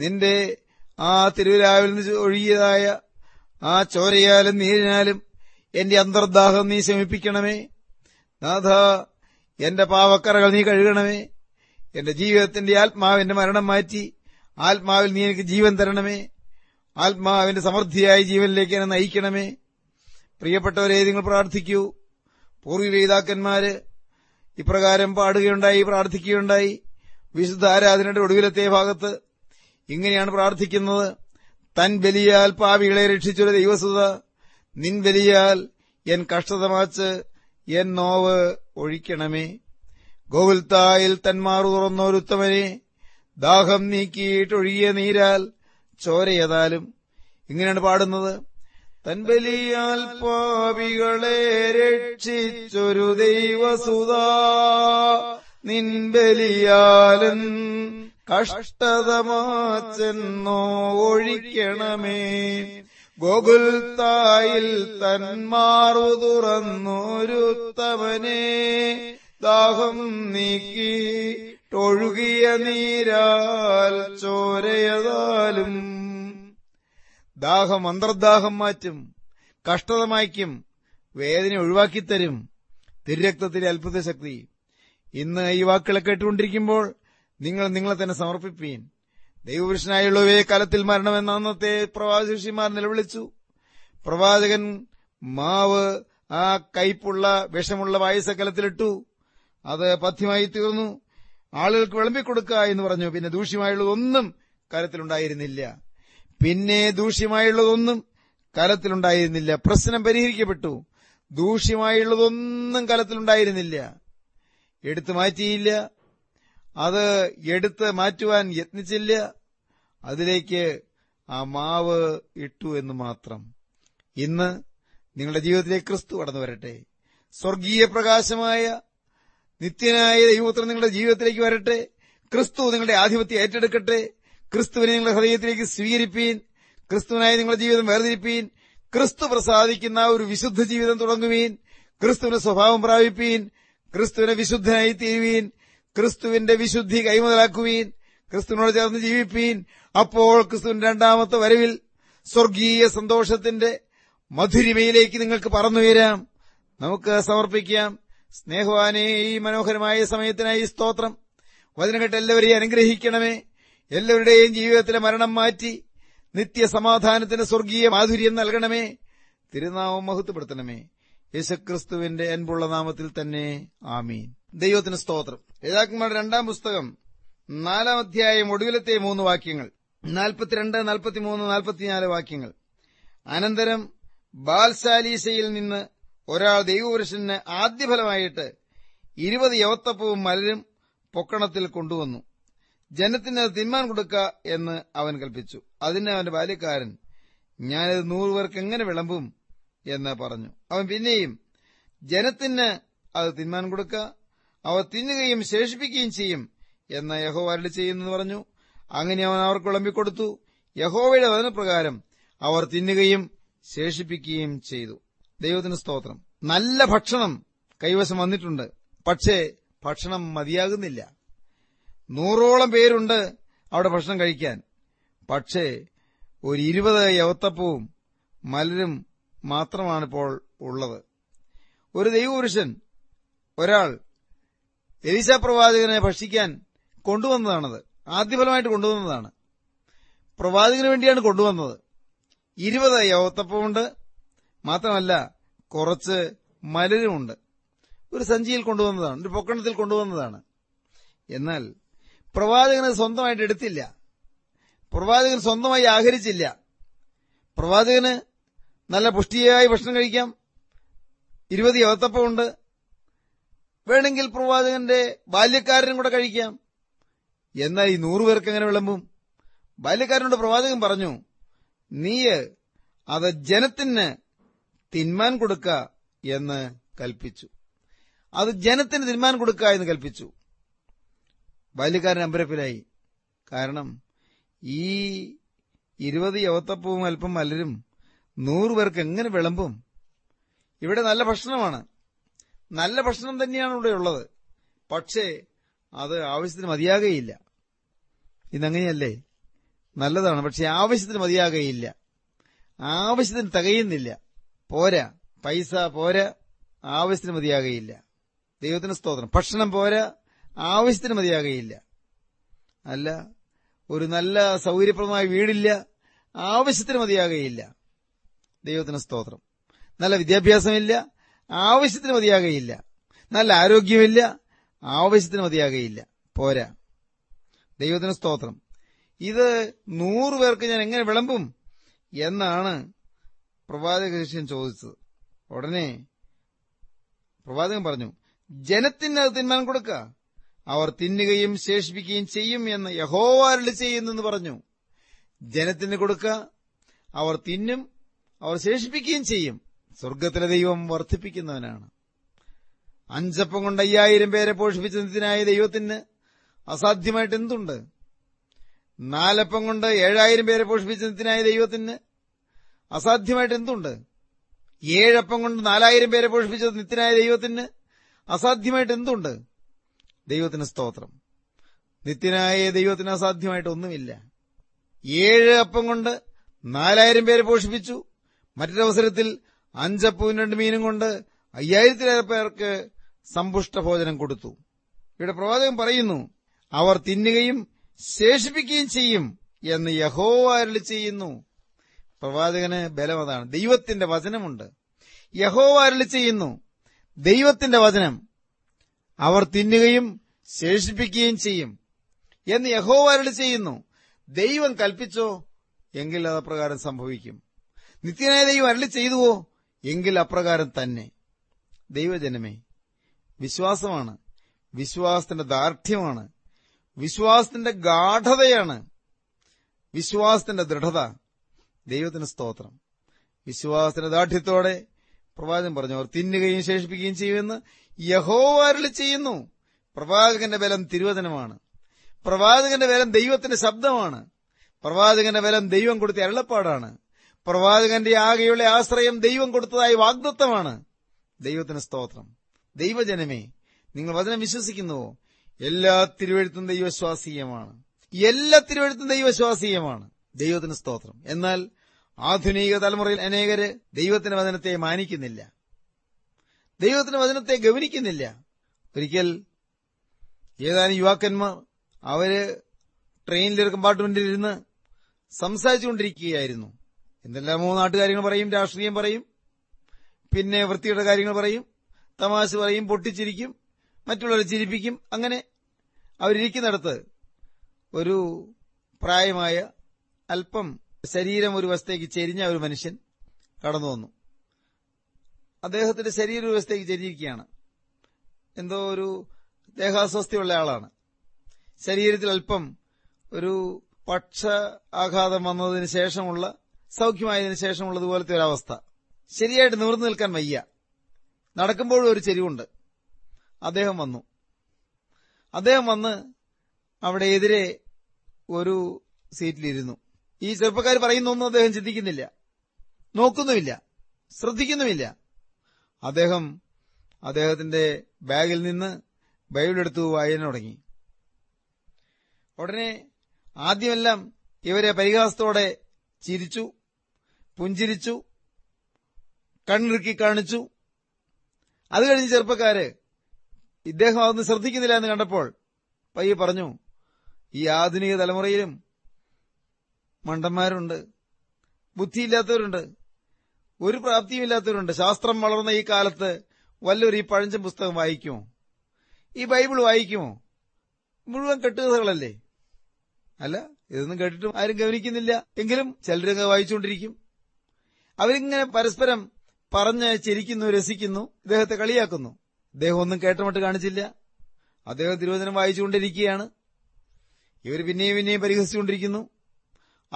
Speaker 1: നിന്റെ ആ തിരുവിലാവിൽ നിന്ന് ഒഴുകിയതായ ആ ചോരയാലും നീരിനാലും എന്റെ അന്തർദാഹം നീ ശമിപ്പിക്കണമേ നാഥ എന്റെ പാവക്കറകൾ നീ കഴുകണമേ എന്റെ ജീവിതത്തിന്റെ ആത്മാവിന്റെ മരണം മാറ്റി ആത്മാവിൽ നീ എനിക്ക് ജീവൻ തരണമേ ആത്മാവിന്റെ സമൃദ്ധിയായ ജീവനിലേക്ക് എന്നെ നയിക്കണമേ പ്രിയപ്പെട്ടവരെ നിങ്ങൾ പ്രാർത്ഥിക്കൂ പൂർവ്വ പിതാക്കന്മാര് ഇപ്രകാരം പാടുകയുണ്ടായി പ്രാർത്ഥിക്കുകയുണ്ടായി വിശുദ്ധ ആരാധനയുടെ ഒടുവിലത്തെ ഭാഗത്ത് ഇങ്ങനെയാണ് പ്രാർത്ഥിക്കുന്നത് തൻ ബലിയാൽ പാവികളെ രക്ഷിച്ചൊരു ദൈവസുത നിൻ ബലിയാൽ എൻ കഷ്ടതമാച്ച് എൻ നോവ് ഒഴിക്കണമേ ഗോകുൽത്തായിൽ തന്മാറു തുറന്നോരുത്തമനെ ദാഹം നീക്കിയിട്ടൊഴുകിയ നീരാൽ ചോരയതാലും ഇങ്ങനെയാണ് പാടുന്നത് തൻബലിയാൽ പാവികളെ രക്ഷിച്ചൊരു ദൈവസുതാ നിൻബലിയാലൻ കഷ്ടതമാച്ചെന്നോ ഒഴിക്കണമേ ഗോകുൽ തായിൽ തന്മാറു തുറന്നൊരുത്തവനെ ദാഹം നീക്കി ടൊഴുകിയ നീരാൽ ചോരയതാലും ദാഹം അന്തർദാഹം മാറ്റും കഷ്ടത മായ്ക്കും വേദന ഒഴിവാക്കിത്തരും തിരുരക്തത്തിലെ അത്ഭുത ശക്തി ഇന്ന് ഈ വാക്കുകളെ കേട്ടുകൊണ്ടിരിക്കുമ്പോൾ നിങ്ങൾ നിങ്ങളെ തന്നെ സമർപ്പിപ്പീൻ ദൈവപുരുഷനായുള്ളവയെ കാലത്തിൽ മരണമെന്ന അന്നത്തെ പ്രവാചകഷിമാർ നിലവിളിച്ചു പ്രവാചകൻ മാവ് ആ കയ്പുള്ള വിഷമുള്ള വായുസകലത്തിലിട്ടു അത് പഥ്യമായി തീർന്നു ആളുകൾക്ക് വിളമ്പിക്കൊടുക്കുക എന്ന് പറഞ്ഞു പിന്നെ ദൂഷ്യമായുള്ളതൊന്നും കാര്യത്തിലുണ്ടായിരുന്നില്ല പിന്നെ ദൂഷ്യമായുള്ളതൊന്നും കലത്തിലുണ്ടായിരുന്നില്ല പ്രശ്നം പരിഹരിക്കപ്പെട്ടു ദൂഷ്യമായുള്ളതൊന്നും കലത്തിലുണ്ടായിരുന്നില്ല എടുത്തു മാറ്റിയില്ല അത് എടുത്ത് മാറ്റുവാൻ യത്നിച്ചില്ല അതിലേക്ക് ആ മാവ് ഇട്ടു എന്ന് മാത്രം ഇന്ന് നിങ്ങളുടെ ജീവിതത്തിലേക്ക് ക്രിസ്തു കടന്നു വരട്ടെ സ്വർഗീയ പ്രകാശമായ നിത്യനായ ദൈവപുത്രൻ നിങ്ങളുടെ ജീവിതത്തിലേക്ക് വരട്ടെ ക്രിസ്തു നിങ്ങളുടെ ആധിപത്യം ഏറ്റെടുക്കട്ടെ ക്രിസ്തുവിനെ നിങ്ങളുടെ ഹൃദയത്തിലേക്ക് സ്വീകരിപ്പീൻ ക്രിസ്തുവിനായി നിങ്ങളുടെ ജീവിതം വേർതിരിപ്പീൻ ക്രിസ്തു പ്രസാദിക്കുന്ന ഒരു വിശുദ്ധ ജീവിതം തുടങ്ങുവീൻ ക്രിസ്തുവിന് സ്വഭാവം പ്രാപിപ്പീൻ ക്രിസ്തുവിനെ വിശുദ്ധനായി തീരുവീൻ ക്രിസ്തുവിന്റെ വിശുദ്ധി കൈമുതലാക്കുവീൻ ക്രിസ്തുവിനോട് ചേർന്ന് ജീവിപ്പീൻ അപ്പോൾ ക്രിസ്തുവിന്റെ രണ്ടാമത്തെ വരവിൽ സ്വർഗീയ സന്തോഷത്തിന്റെ മധുരിമയിലേക്ക് നിങ്ങൾക്ക് പറന്നുയരാം നമുക്ക് സമർപ്പിക്കാം സ്നേഹവാനെ ഈ മനോഹരമായ സമയത്തിനായി സ്തോത്രം വചനഘട്ടം എല്ലാവരെയും അനുഗ്രഹിക്കണമേ എല്ലാവരുടെയും ജീവിതത്തിലെ മരണം മാറ്റി നിത്യസമാധാനത്തിന് സ്വർഗീയ മാധുര്യം നൽകണമേ തിരുനാമം മഹത്വപ്പെടുത്തണമേ യേശുക്രിസ്തുവിന്റെ അൻപുള്ള നാമത്തിൽ തന്നെ ആമീൻ ദൈവത്തിന് സ്തോത്രം ഏതാക്കന്മാരുടെ രണ്ടാം പുസ്തകം നാലാം അധ്യായം ഒടുവിലത്തെ മൂന്ന് വാക്യങ്ങൾ നാൽപ്പത്തിരണ്ട് നാൽപ്പത്തിമൂന്ന് നാൽപ്പത്തിനാല് വാക്യങ്ങൾ അനന്തരം ബാൽസാലീസയിൽ നിന്ന് ഒരാൾ ദൈവപുരുഷന് ആദ്യഫലമായിട്ട് ഇരുപത് യവത്തപ്പവും മലരും പൊക്കണത്തിൽ കൊണ്ടുവന്നു ജനത്തിന് അത് തിന്മാൻ കൊടുക്ക എന്ന് അവൻ കൽപ്പിച്ചു അതിന് അവന്റെ ബാല്യക്കാരൻ ഞാനത് നൂറുപേർക്ക് എങ്ങനെ വിളമ്പും എന്ന് പറഞ്ഞു അവൻ പിന്നെയും ജനത്തിന് അത് തിന്മാൻ കൊടുക്ക അവ തിന്നുകയും ശേഷിപ്പിക്കുകയും ചെയ്യും എന്ന് യഹോ അരളി ചെയ്യുന്നെന്ന് പറഞ്ഞു അങ്ങനെ അവൻ അവർക്ക് വിളമ്പിക്കൊടുത്തു യഹോവയുടെ വചനപ്രകാരം അവർ തിന്നുകയും ശേഷിപ്പിക്കുകയും ചെയ്തു ദൈവത്തിന് സ്തോത്രം നല്ല ഭക്ഷണം കൈവശം വന്നിട്ടുണ്ട് പക്ഷേ ഭക്ഷണം മതിയാകുന്നില്ല നൂറോളം പേരുണ്ട് അവിടെ ഭക്ഷണം കഴിക്കാൻ പക്ഷേ ഒരു ഇരുപത് യവത്തപ്പവും മലരും മാത്രമാണിപ്പോൾ ഉള്ളത് ഒരു ദൈവപുരുഷൻ ഒരാൾ എലിസ പ്രവാചകനെ ഭക്ഷിക്കാൻ കൊണ്ടുവന്നതാണത് ആദ്യഫലമായിട്ട് കൊണ്ടുവന്നതാണ് പ്രവാചകന് വേണ്ടിയാണ് കൊണ്ടുവന്നത് ഇരുപത് യവത്തപ്പമുണ്ട് മാത്രമല്ല കുറച്ച് മലരുമുണ്ട് ഒരു സഞ്ചിയിൽ കൊണ്ടുവന്നതാണ് ഒരു പൊക്കണത്തിൽ കൊണ്ടുവന്നതാണ് എന്നാൽ പ്രവാചകന് സ്വന്തമായിട്ട് എടുത്തില്ല പ്രവാചകൻ സ്വന്തമായി ആഹരിച്ചില്ല പ്രവാചകന് നല്ല പുഷ്ടിയായി ഭക്ഷണം കഴിക്കാം ഇരുപത് യവത്തപ്പമുണ്ട് വേണമെങ്കിൽ പ്രവാചകന്റെ ബാല്യക്കാരനും കൂടെ കഴിക്കാം എന്നാൽ ഈ നൂറുപേർക്ക് എങ്ങനെ വിളമ്പും ബാല്യക്കാരനോട് പ്രവാചകൻ പറഞ്ഞു നീ അത് ജനത്തിന് തിന്മാൻ കൊടുക്ക എന്ന് കൽപ്പിച്ചു അത് ജനത്തിന് തിന്മാൻ കൊടുക്ക എന്ന് കൽപ്പിച്ചു ബാല്യക്കാരൻ അമ്പരപ്പിലായി കാരണം ഈ ഇരുപത് യവത്തപ്പവും അല്പം മലരും നൂറുപേർക്ക് എങ്ങനെ വിളമ്പും ഇവിടെ നല്ല ഭക്ഷണമാണ് നല്ല ഭക്ഷണം തന്നെയാണ് ഇവിടെ ഉള്ളത് പക്ഷേ അത് ആവശ്യത്തിന് മതിയാകുകയില്ല ഇതങ്ങനെയല്ലേ നല്ലതാണ് പക്ഷെ ആവശ്യത്തിന് മതിയാകുകയില്ല ആവശ്യത്തിന് തികയുന്നില്ല പോരാ പൈസ പോരാ ആവശ്യത്തിന് മതിയാകുകയില്ല ദൈവത്തിന് സ്തോത്രം ഭക്ഷണം പോരാ ആവശ്യത്തിന് മതിയാകുകയില്ല അല്ല ഒരു നല്ല സൗകര്യപ്രദമായ വീടില്ല ആവശ്യത്തിന് മതിയാകുകയില്ല ദൈവത്തിന് സ്തോത്രം നല്ല വിദ്യാഭ്യാസമില്ല ആവശ്യത്തിന് മതിയാകുകയില്ല നല്ല ആരോഗ്യമില്ല ആവശ്യത്തിന് മതിയാകുകയില്ല പോരാ ദൈവത്തിന് സ്തോത്രം ഇത് നൂറ് പേർക്ക് ഞാൻ എങ്ങനെ വിളമ്പും എന്നാണ് പ്രവാചക ശിഷ്യൻ ചോദിച്ചത് ഉടനെ പ്രവാചകൻ പറഞ്ഞു ജനത്തിന് അത് തീരുമാനം കൊടുക്കുക അവർ തിന്നുകയും ശേഷിപ്പിക്കുകയും ചെയ്യും എന്ന് യഹോവാരുടെ ചെയ്യുന്നെന്ന് പറഞ്ഞു ജനത്തിന് കൊടുക്ക അവർ തിന്നും അവർ ശേഷിപ്പിക്കുകയും ചെയ്യും സ്വർഗത്തിലെ ദൈവം വർദ്ധിപ്പിക്കുന്നവനാണ് അഞ്ചപ്പം കൊണ്ട് അയ്യായിരം പേരെ പോഷിപ്പിച്ചതിനായ ദൈവത്തിന് അസാധ്യമായിട്ട് എന്തുണ്ട് നാലപ്പം കൊണ്ട് ഏഴായിരം പേരെ പോഷിപ്പിച്ചതിനായ ദൈവത്തിന് അസാധ്യമായിട്ട് എന്തുണ്ട് ഏഴപ്പം കൊണ്ട് നാലായിരം പേരെ പോഷിപ്പിച്ച നിത്യനായ ദൈവത്തിന് അസാധ്യമായിട്ട് എന്തുണ്ട് ദൈവത്തിന് സ്തോത്രം നിത്യനായ ദൈവത്തിന് അസാധ്യമായിട്ട് ഒന്നുമില്ല ഏഴ് അപ്പം കൊണ്ട് നാലായിരം പേരെ പോഷിപ്പിച്ചു മറ്റൊരവസരത്തിൽ അഞ്ചപ്പവും രണ്ട് മീനും കൊണ്ട് അയ്യായിരത്തിലേറെ പേർക്ക് സമ്പുഷ്ട ഭോജനം കൊടുത്തു ഇവിടെ പ്രവാചകൻ പറയുന്നു അവർ തിന്നുകയും ശേഷിപ്പിക്കുകയും ചെയ്യും എന്ന് യഹോ അരളി ചെയ്യുന്നു പ്രവാചകന് ബലം അതാണ് ദൈവത്തിന്റെ വചനമുണ്ട് യഹോ അരളി ചെയ്യുന്നു ദൈവത്തിന്റെ വചനം അവർ തിന്നുകയും ശേഷിപ്പിക്കുകയും ചെയ്യും എന്ന് യഹോവ ചെയ്യുന്നു ദൈവം കൽപ്പിച്ചോ എങ്കിൽ അത് അപ്രകാരം സംഭവിക്കും നിത്യനായ ദൈവം അരളി ചെയ്തുവോ എങ്കിൽ അപ്രകാരം തന്നെ ദൈവജനമേ വിശ്വാസമാണ് വിശ്വാസത്തിന്റെ ദാർഢ്യമാണ് വിശ്വാസത്തിന്റെ ഗാഠതയാണ് വിശ്വാസത്തിന്റെ ദൃഢത ദൈവത്തിന് സ്തോത്രം വിശ്വാസത്തിന്റെ ദാർഢ്യത്തോടെ പ്രവാചകൻ പറഞ്ഞു അവർ തിന്നുകയും ശേഷിപ്പിക്കുകയും ചെയ്യുമെന്ന് യഹോവാരിൽ ചെയ്യുന്നു പ്രവാചകന്റെ ബലം തിരുവചനമാണ് പ്രവാചകന്റെ ബലം ദൈവത്തിന്റെ ശബ്ദമാണ് പ്രവാചകന്റെ ബലം ദൈവം കൊടുത്ത അരുളപ്പാടാണ് പ്രവാചകന്റെ ആകെയുള്ള ആശ്രയം ദൈവം കൊടുത്തതായി വാഗ്ദത്വമാണ് ദൈവത്തിന് സ്തോത്രം ദൈവജനമേ നിങ്ങൾ വചനം വിശ്വസിക്കുന്നുവോ എല്ലാ തിരുവഴുത്തും ദൈവശ്വാസീയമാണ് എല്ലാ തിരുവഴുത്തും ദൈവശ്വാസീയമാണ് ദൈവത്തിന് സ്തോത്രം എന്നാൽ ആധുനിക തലമുറയിൽ അനേകര് ദൈവത്തിന്റെ വചനത്തെ മാനിക്കുന്നില്ല ദൈവത്തിന് വചനത്തെ ഗവനിക്കുന്നില്ല ഒരിക്കൽ ഏതാനും യുവാക്കന്മാർ അവര് ട്രെയിനിലെ ഒരു കമ്പാർട്ട്മെന്റിൽ ഇരുന്ന് സംസാരിച്ചുകൊണ്ടിരിക്കുകയായിരുന്നു എന്തെല്ലാമോ നാട്ടുകാര്യങ്ങൾ പറയും രാഷ്ട്രീയം പറയും പിന്നെ വൃത്തിയുടെ കാര്യങ്ങൾ പറയും തമാശ പറയും പൊട്ടിച്ചിരിക്കും മറ്റുള്ളവരെ ചിരിപ്പിക്കും അങ്ങനെ അവരിരിക്കുന്നിടത്ത് ഒരു പ്രായമായ അല്പം ശരീരം ഒരു വശത്തേക്ക് ചെരിഞ്ഞ ഒരു മനുഷ്യൻ കടന്നു വന്നു അദ്ദേഹത്തിന്റെ ശരീരവ്യവസ്ഥയ്ക്ക് ചെരിയിരിക്കുകയാണ് എന്തോ ഒരു ദേഹാസ്വസ്ഥയുള്ള ആളാണ് ശരീരത്തിൽ അല്പം ഒരു പക്ഷ ആഘാതം വന്നതിന് ശേഷമുള്ള സൌഖ്യമായതിനു ശേഷമുള്ളതുപോലത്തെ ഒരവസ്ഥ ശരിയായിട്ട് നിവർന്നു നിൽക്കാൻ വയ്യ നടക്കുമ്പോഴും ഒരു ചെരിവുണ്ട് അദ്ദേഹം വന്നു അദ്ദേഹം വന്ന് അവിടെ എതിരെ ഒരു സീറ്റിലിരുന്നു ഈ ചെറുപ്പക്കാർ പറയുന്നൊന്നും അദ്ദേഹം ചിന്തിക്കുന്നില്ല നോക്കുന്നുമില്ല ശ്രദ്ധിക്കുന്നുമില്ല അദ്ദേഹം അദ്ദേഹത്തിന്റെ ബാഗിൽ നിന്ന് ബൈബിളെടുത്ത് വായന തുടങ്ങി ഉടനെ ആദ്യമെല്ലാം ഇവരെ പരിഹാസത്തോടെ ചിരിച്ചു പുഞ്ചിരിച്ചു കണ്ണിറുക്കി കാണിച്ചു അത് കഴിഞ്ഞ് ചെറുപ്പക്കാര് ഇദ്ദേഹം അതൊന്നും ശ്രദ്ധിക്കുന്നില്ല എന്ന് കണ്ടപ്പോൾ പയ്യെ പറഞ്ഞു ഈ ആധുനിക തലമുറയിലും മണ്ടന്മാരുണ്ട് ബുദ്ധിയില്ലാത്തവരുണ്ട് ഒരു ഇല്ലാത്തവരുണ്ട് ശാസ്ത്രം വളർന്ന ഈ കാലത്ത് വല്ലൊരു ഈ പഴഞ്ചൻ പുസ്തകം വായിക്കുമോ ഈ ബൈബിൾ വായിക്കുമോ മുഴുവൻ കെട്ടുകഥകളല്ലേ അല്ല ഇതൊന്നും കേട്ടിട്ടും ആരും ഗവനിക്കുന്നില്ല എങ്കിലും ചിലരങ്ങ് വായിച്ചുകൊണ്ടിരിക്കും അവരിങ്ങനെ പരസ്പരം പറഞ്ഞ് ചിരിക്കുന്നു രസിക്കുന്നു ഇദ്ദേഹത്തെ കളിയാക്കുന്നു ഇദ്ദേഹം ഒന്നും കേട്ടമട്ട് കാണിച്ചില്ല അദ്ദേഹം തിരുവചനം വായിച്ചുകൊണ്ടിരിക്കുകയാണ് ഇവർ പിന്നെയും പിന്നെയും പരിഹസിച്ചുകൊണ്ടിരിക്കുന്നു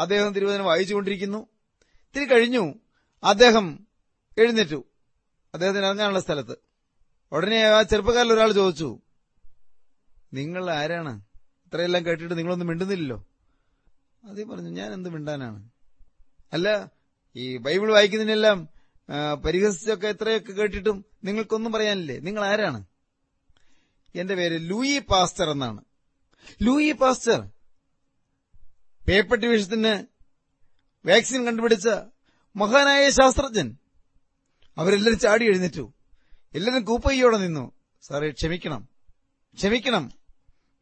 Speaker 1: അദ്ദേഹം തിരുവചനം വായിച്ചുകൊണ്ടിരിക്കുന്നു ഇത്തിരി കഴിഞ്ഞു അദ്ദേഹം എഴുന്നേറ്റു അദ്ദേഹത്തിന് ഇറങ്ങാനുള്ള സ്ഥലത്ത് ഉടനെ ആ ചെറുപ്പക്കാരിൽ ഒരാൾ ചോദിച്ചു നിങ്ങൾ ആരാണ് ഇത്രയെല്ലാം കേട്ടിട്ട് നിങ്ങളൊന്നും മിണ്ടുന്നില്ലല്ലോ അതേ പറഞ്ഞു ഞാൻ എന്ത് മിണ്ടാനാണ് അല്ല ഈ ബൈബിൾ വായിക്കുന്നതിനെല്ലാം പരിഹസിച്ചൊക്കെ എത്രയൊക്കെ കേട്ടിട്ടും നിങ്ങൾക്കൊന്നും പറയാനില്ലേ നിങ്ങൾ ആരാണ് എന്റെ പേര് ലൂയി പാസ്റ്റർ എന്നാണ് ലൂയി പാസ്റ്റർ പേപ്പർ ഡിവിഷത്തിന് വാക്സിൻ കണ്ടുപിടിച്ച മഹാനായ ശാസ്ത്രജ്ഞൻ അവരെല്ലാരും ചാടി എഴുന്നേറ്റു എല്ലാരും കൂപ്പയ്യോടെ നിന്നു സാറേ ക്ഷമിക്കണം ക്ഷമിക്കണം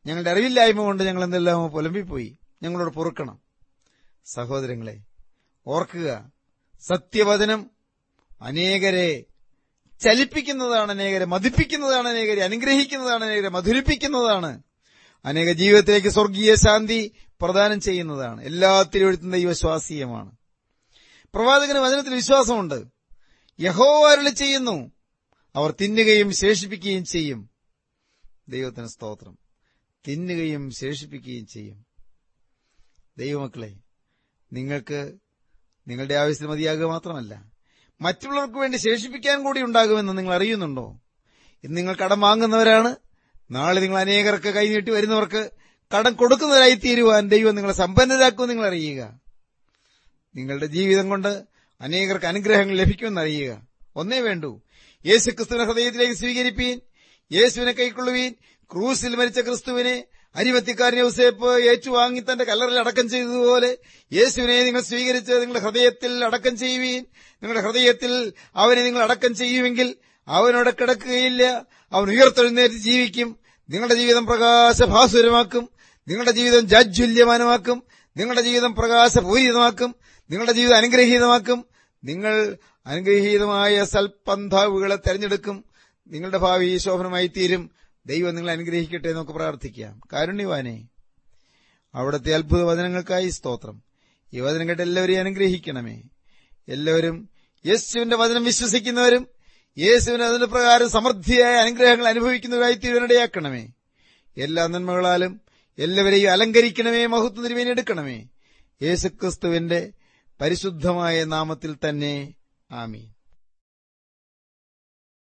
Speaker 1: ഞങ്ങളുടെ അറിവില്ലായ്മ കൊണ്ട് ഞങ്ങൾ എന്തെല്ലാമോ പുലമ്പിപ്പോയി ഞങ്ങളോട് പൊറുക്കണം സഹോദരങ്ങളെ ഓർക്കുക സത്യവചനം അനേകരെ ചലിപ്പിക്കുന്നതാണ് അനേകരെ മതിപ്പിക്കുന്നതാണ് അനേകരെ അനുഗ്രഹിക്കുന്നതാണ് അനേകരെ മധുരിപ്പിക്കുന്നതാണ് അനേക ജീവിതത്തിലേക്ക് സ്വർഗീയ ശാന്തി പ്രദാനം ചെയ്യുന്നതാണ് എല്ലാത്തിലും എഴുത്തുന്ന ദൈവശ്വാസീയമാണ് വിശ്വാസീയമാണ് പ്രവാചകന് വചനത്തിൽ വിശ്വാസമുണ്ട് യഹോ അരളി ചെയ്യുന്നു അവർ തിന്നുകയും ശേഷിപ്പിക്കുകയും ചെയ്യും ദൈവത്തിന് സ്തോത്രം തിന്നുകയും ശേഷിപ്പിക്കുകയും ചെയ്യും ദൈവമക്കളെ നിങ്ങൾക്ക് നിങ്ങളുടെ ആവശ്യത്തിന് മതിയാകുക മാത്രമല്ല മറ്റുള്ളവർക്ക് വേണ്ടി ശേഷിപ്പിക്കാൻ കൂടി ഉണ്ടാകുമെന്ന് നിങ്ങൾ അറിയുന്നുണ്ടോ ഇന്ന് നിങ്ങൾ കടം വാങ്ങുന്നവരാണ് നാളെ നിങ്ങൾ അനേകർക്ക് കൈനീട്ടി വരുന്നവർക്ക് കടം കൊടുക്കുന്നവരായി തീരുവാൻ ദൈവം നിങ്ങളെ സമ്പന്നരാക്കുമെന്ന് നിങ്ങൾ അറിയുക നിങ്ങളുടെ ജീവിതം കൊണ്ട് അനേകർക്ക് അനുഗ്രഹങ്ങൾ ലഭിക്കുമെന്നറിയുക ഒന്നേ വേണ്ടൂ യേശു ക്രിസ്തുവിനെ ഹൃദയത്തിലേക്ക് സ്വീകരിപ്പീൻ യേശുവിനെ കൈക്കൊള്ളുവീൻ ക്രൂസിൽ മരിച്ച ക്രിസ്തുവിനെ അരിമത്തിക്കാരൻ ഉസേപ്പ് ഏറ്റുവാങ്ങി തന്റെ കല്ലറിൽ അടക്കം ചെയ്തതുപോലെ യേശുവിനെ നിങ്ങൾ സ്വീകരിച്ച് നിങ്ങളുടെ ഹൃദയത്തിൽ അടക്കം ചെയ്യുവീൻ നിങ്ങളുടെ ഹൃദയത്തിൽ അവനെ നിങ്ങൾ അടക്കം ചെയ്യുമെങ്കിൽ അവനോട് കിടക്കുകയില്ല അവൻ ഉയർത്തെഴുന്നേറ്റ് ജീവിക്കും നിങ്ങളുടെ ജീവിതം പ്രകാശഭാസുരമാക്കും നിങ്ങളുടെ ജീവിതം ജാജ്വല്യമാനമാക്കും നിങ്ങളുടെ ജീവിതം പ്രകാശപൂരിതമാക്കും നിങ്ങളുടെ ജീവിതം അനുഗ്രഹീതമാക്കും നിങ്ങൾ അനുഗ്രഹീതമായ സൽപന്ധാവുകളെ തെരഞ്ഞെടുക്കും നിങ്ങളുടെ ഭാവി ശോഭനമായി തീരും ദൈവം നിങ്ങളെ അനുഗ്രഹിക്കട്ടെ എന്നൊക്കെ പ്രാർത്ഥിക്കാം കാരുണ്യവാനെ അവിടുത്തെ അത്ഭുത വചനങ്ങൾക്കായി സ്തോത്രം ഈ വചനം കേട്ട് എല്ലാവരെയും അനുഗ്രഹിക്കണമേ എല്ലാവരും യേശുവിന്റെ വചനം വിശ്വസിക്കുന്നവരും യേശുവിന് അതിന്റെ പ്രകാരം സമൃദ്ധിയായ അനുഗ്രഹങ്ങൾ അനുഭവിക്കുന്നവരായി തിരുവനടയാക്കണമേ എല്ലാ നന്മകളാലും എല്ലാവരെയും അലങ്കരിക്കണമേ മഹത്വ നിരുവേനെടുക്കണമേ യേശുക്രിസ്തുവിന്റെ പരിശുദ്ധമായ നാമത്തിൽ തന്നെ ആമീൻ